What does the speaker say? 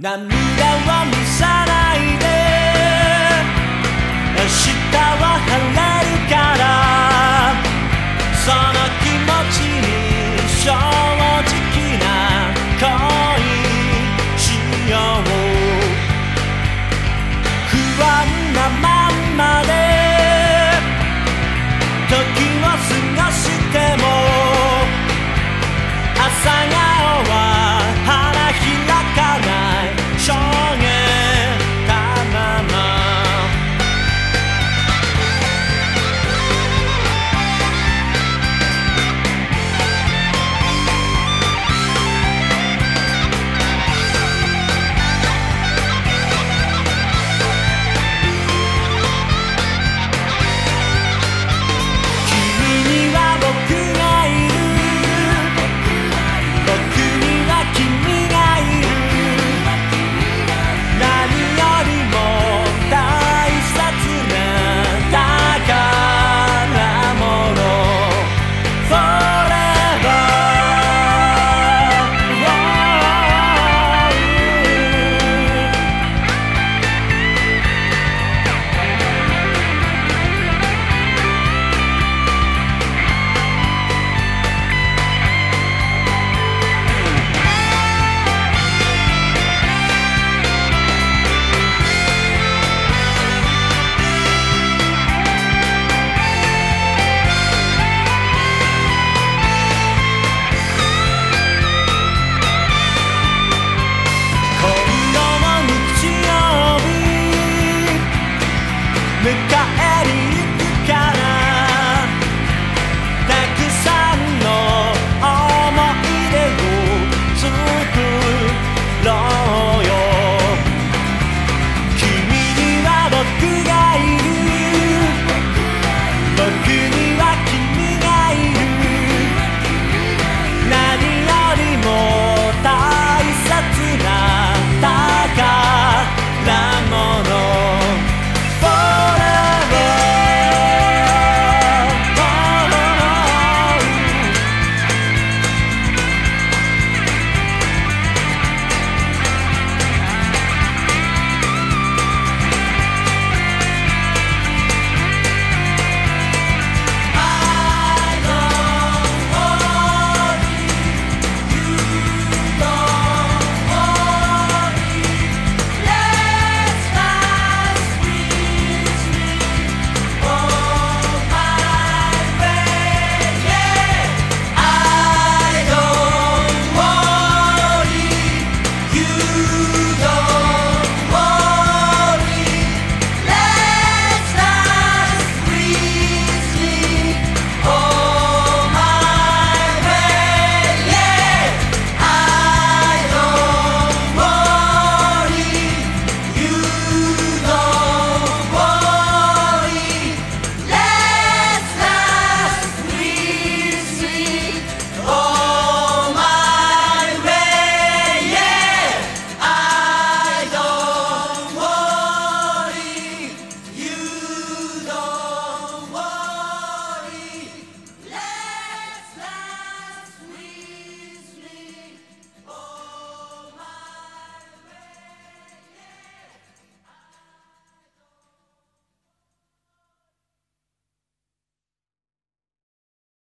涙は見さないで。明日は晴れるから。その気持ちに正直な恋しよう。不安なまんまで。迎えに行くから。